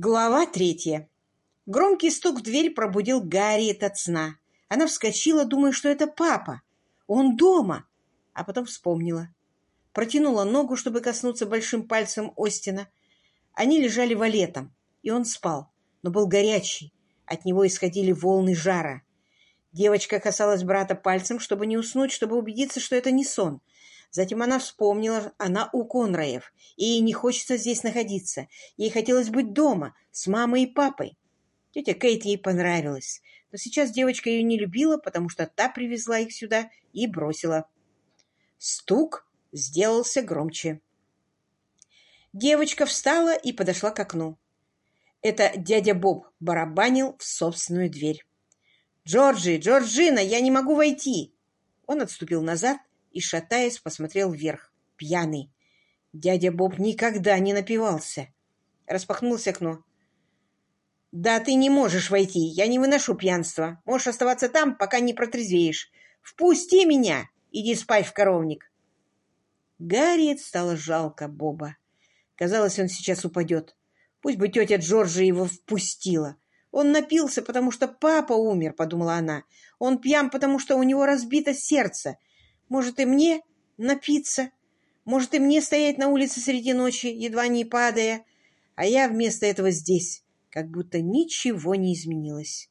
Глава третья. Громкий стук в дверь пробудил Гарриет от сна. Она вскочила, думая, что это папа. Он дома. А потом вспомнила. Протянула ногу, чтобы коснуться большим пальцем Остина. Они лежали валетом, и он спал, но был горячий. От него исходили волны жара. Девочка касалась брата пальцем, чтобы не уснуть, чтобы убедиться, что это не сон. Затем она вспомнила, она у Конраев, и ей не хочется здесь находиться. Ей хотелось быть дома, с мамой и папой. Тетя Кейт ей понравилась, но сейчас девочка ее не любила, потому что та привезла их сюда и бросила. Стук сделался громче. Девочка встала и подошла к окну. Это дядя Боб барабанил в собственную дверь. «Джорджи! Джорджина! Я не могу войти!» Он отступил назад и, шатаясь, посмотрел вверх. Пьяный. Дядя Боб никогда не напивался. Распахнулось окно. «Да ты не можешь войти. Я не выношу пьянства. Можешь оставаться там, пока не протрезвеешь. Впусти меня! Иди спать в коровник!» Гарриет стало жалко Боба. Казалось, он сейчас упадет. Пусть бы тетя Джорджи его впустила. Он напился, потому что папа умер, подумала она. Он пьян, потому что у него разбито сердце. Может, и мне напиться? Может, и мне стоять на улице среди ночи, едва не падая? А я вместо этого здесь, как будто ничего не изменилось.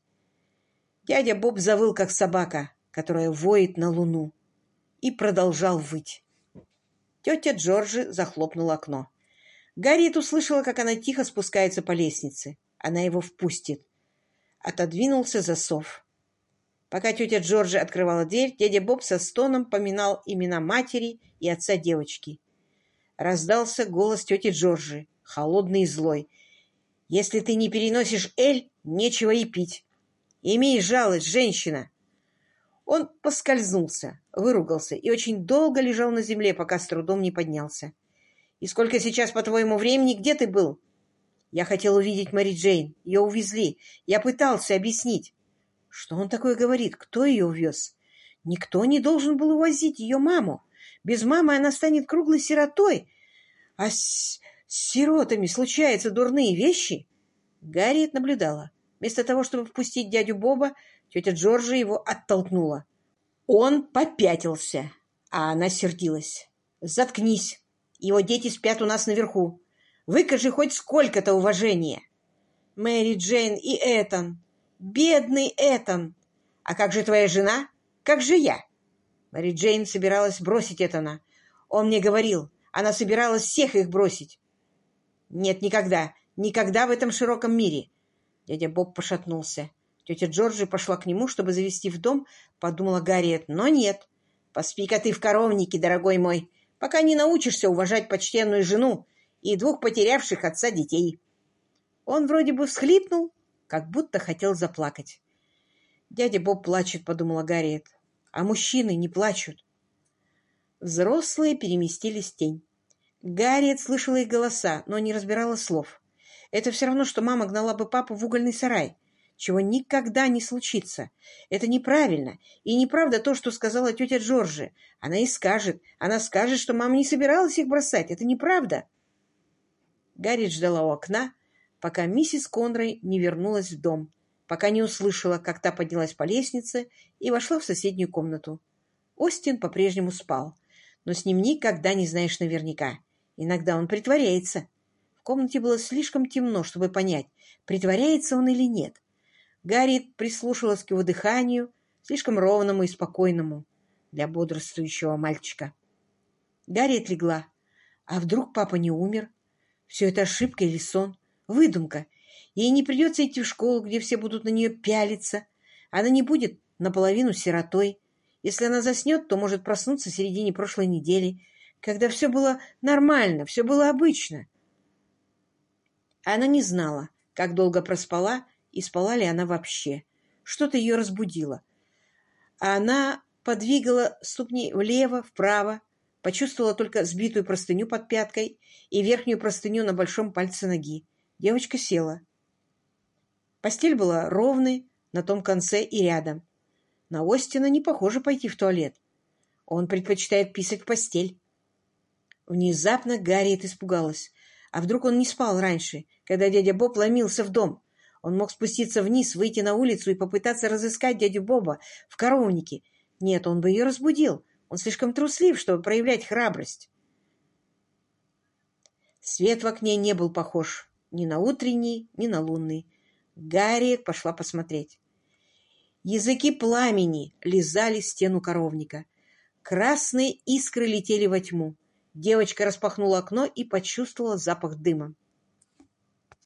Дядя Боб завыл, как собака, которая воет на луну, и продолжал выть. Тетя Джорджи захлопнула окно. Гарриет услышала, как она тихо спускается по лестнице. Она его впустит. Отодвинулся засов. Пока тетя Джорджи открывала дверь, дядя Боб со стоном поминал имена матери и отца девочки. Раздался голос тети Джорджи, холодный и злой. «Если ты не переносишь Эль, нечего и пить. Имей жалость, женщина!» Он поскользнулся, выругался и очень долго лежал на земле, пока с трудом не поднялся. «И сколько сейчас, по твоему времени, где ты был?» «Я хотел увидеть Мэри Джейн. Ее увезли. Я пытался объяснить». «Что он такое говорит? Кто ее увез?» «Никто не должен был увозить ее маму. Без мамы она станет круглой сиротой. А с, с сиротами случаются дурные вещи?» Гарриет наблюдала. Вместо того, чтобы впустить дядю Боба, тетя Джорджи его оттолкнула. Он попятился, а она сердилась. «Заткнись!» Его дети спят у нас наверху. Выкажи хоть сколько-то уважения. Мэри Джейн и Этан. Бедный Этан. А как же твоя жена? Как же я? Мэри Джейн собиралась бросить Этана. Он мне говорил, она собиралась всех их бросить. Нет, никогда. Никогда в этом широком мире. Дядя Боб пошатнулся. Тетя Джорджи пошла к нему, чтобы завести в дом, подумала Гарриет, но нет. Поспи-ка ты в коровнике, дорогой мой пока не научишься уважать почтенную жену и двух потерявших отца детей. Он вроде бы всхлипнул, как будто хотел заплакать. «Дядя Боб плачет», — подумала Гарриет. «А мужчины не плачут». Взрослые переместились в тень. Гарриет слышала их голоса, но не разбирала слов. Это все равно, что мама гнала бы папу в угольный сарай чего никогда не случится. Это неправильно. И неправда то, что сказала тетя Джорджи. Она и скажет. Она скажет, что мама не собиралась их бросать. Это неправда. Гарри ждала у окна, пока миссис Конрой не вернулась в дом, пока не услышала, как та поднялась по лестнице и вошла в соседнюю комнату. Остин по-прежнему спал, но с ним никогда не знаешь наверняка. Иногда он притворяется. В комнате было слишком темно, чтобы понять, притворяется он или нет. Гарри прислушалась к его дыханию, слишком ровному и спокойному для бодрствующего мальчика. Гарри отлегла. А вдруг папа не умер? Все это ошибка или сон? Выдумка. Ей не придется идти в школу, где все будут на нее пялиться. Она не будет наполовину сиротой. Если она заснет, то может проснуться в середине прошлой недели, когда все было нормально, все было обычно. Она не знала, как долго проспала, и спала ли она вообще. Что-то ее разбудило. Она подвигала ступни влево, вправо, почувствовала только сбитую простыню под пяткой и верхнюю простыню на большом пальце ноги. Девочка села. Постель была ровной на том конце и рядом. На Остина не похоже пойти в туалет. Он предпочитает писать в постель. Внезапно Гарриет испугалась. А вдруг он не спал раньше, когда дядя Боб ломился в дом? Он мог спуститься вниз, выйти на улицу и попытаться разыскать дядю Боба в коровнике. Нет, он бы ее разбудил. Он слишком труслив, чтобы проявлять храбрость. Свет в окне не был похож ни на утренний, ни на лунный. Гарриет пошла посмотреть. Языки пламени лизали стену коровника. Красные искры летели во тьму. Девочка распахнула окно и почувствовала запах дыма.